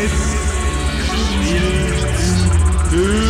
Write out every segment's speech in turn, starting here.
It's still im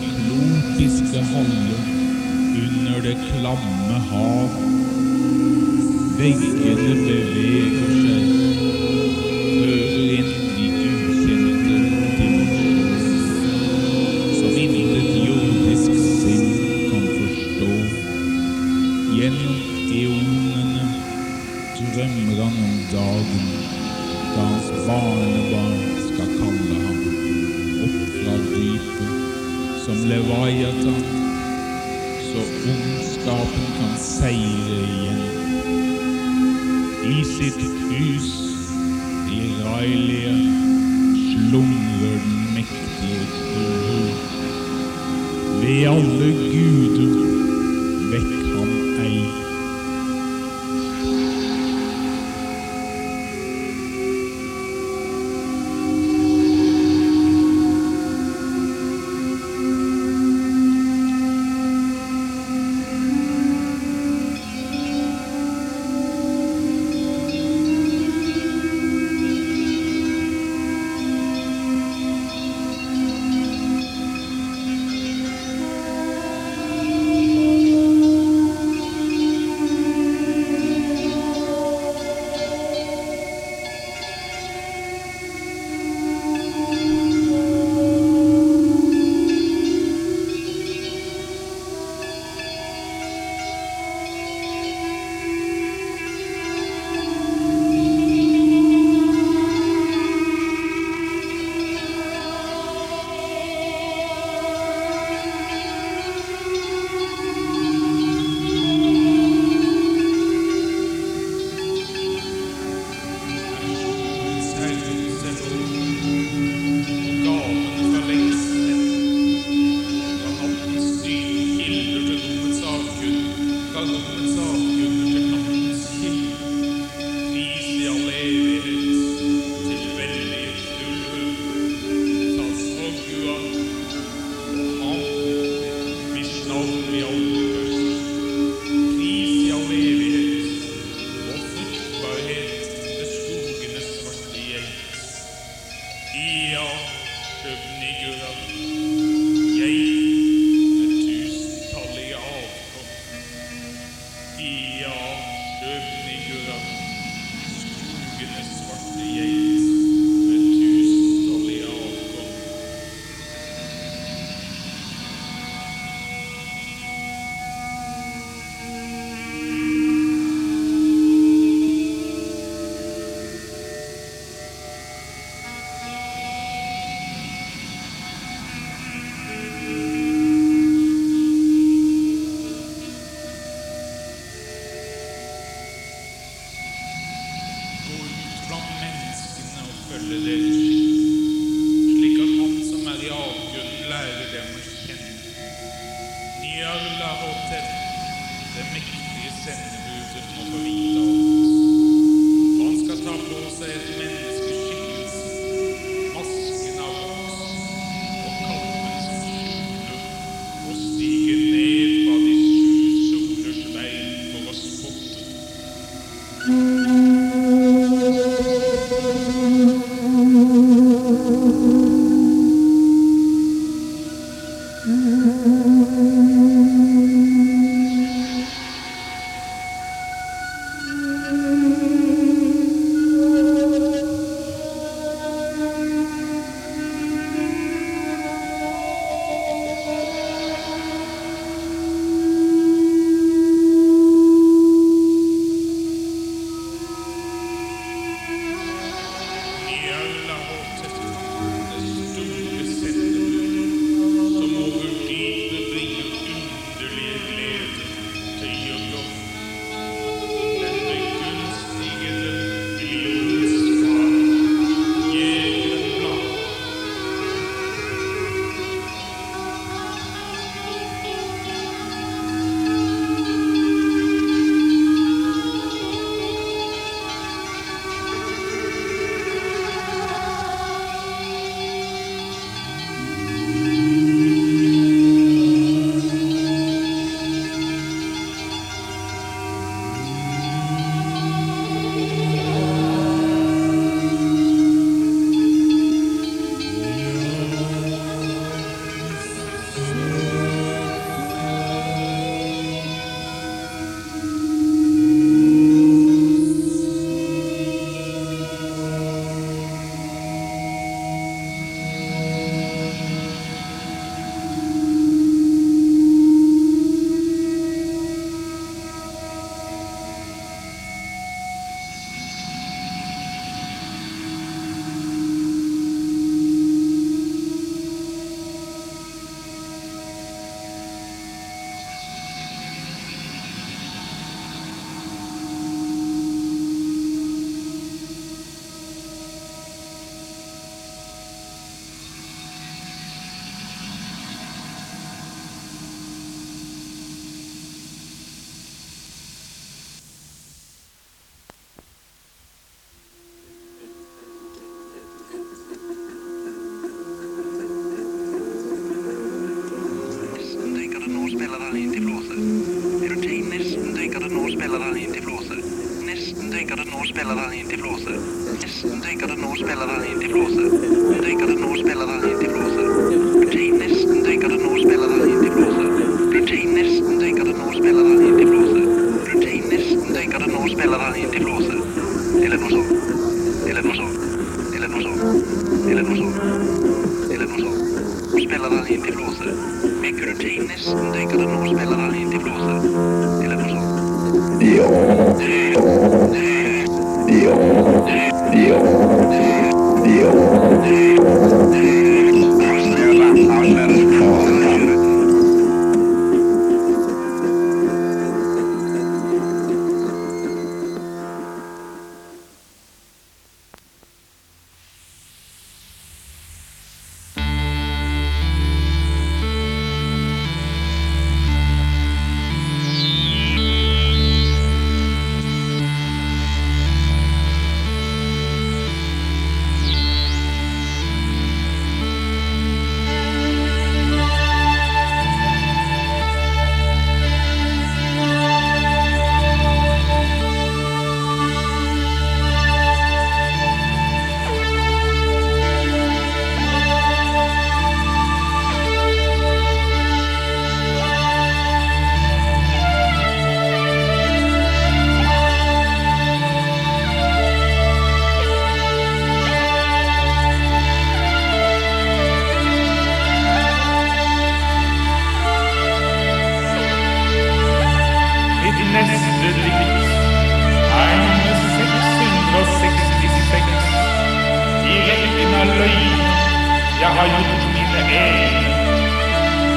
sine tropiske under det klamme hav. Veggene beveger seg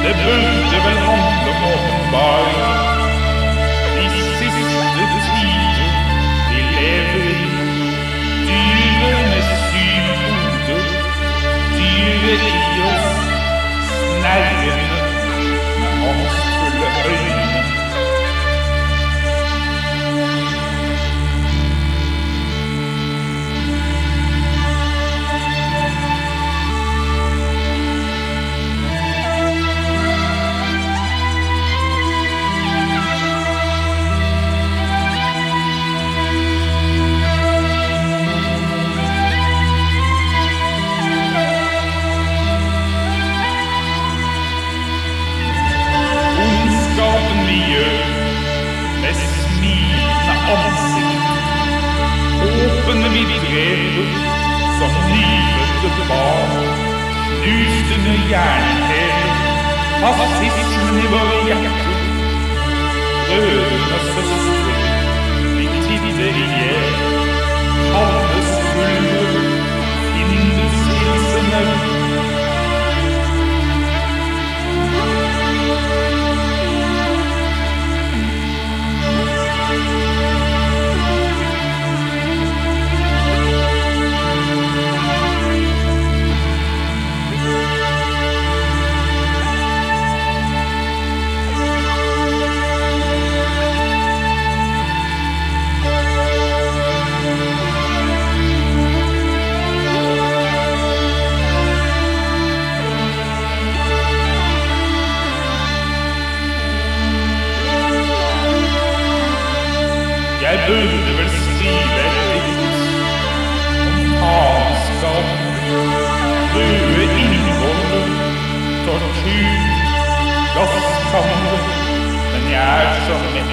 Det burde vel handle om Dysterne järntävling Fascismen i våra hjärtan Bröderna, vi Burde vel skrive et dikt om faenskap, røde innvoller, tortur, gasskammer, men jeg er så mett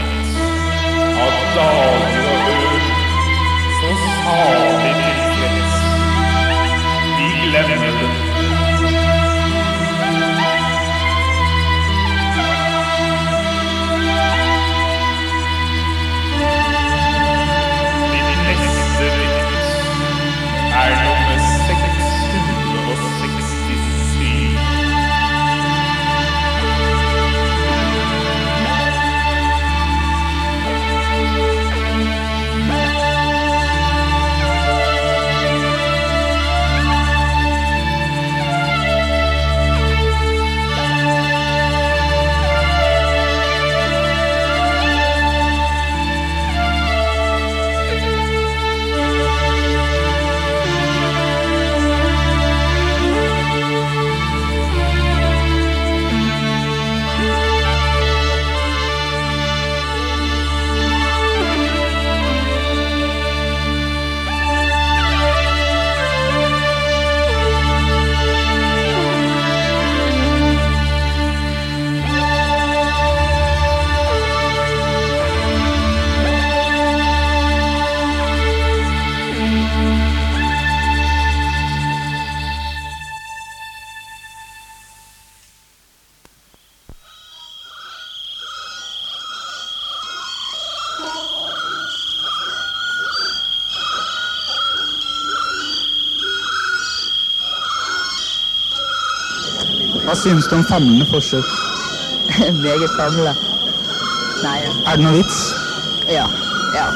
av dager og øl, så salig tilfreds. Vi glemmer det. Hva synes du om famlende forsøk? Meget famlende. Nei, ja. Er det noe vits? ja. Ja.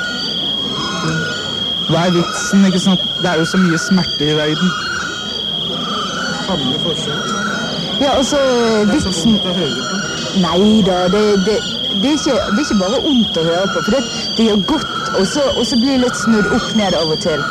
Hva er vitsen? ikke sant? Det er jo så mye smerte i verden. Famlende forsøk. Ja, altså, Det er så vitsen vondt å høre på. Nei da, det, det, det, er ikke, det er ikke bare vondt å høre på, for det, det gjør godt, og så, og så blir det litt snudd opp ned av og til.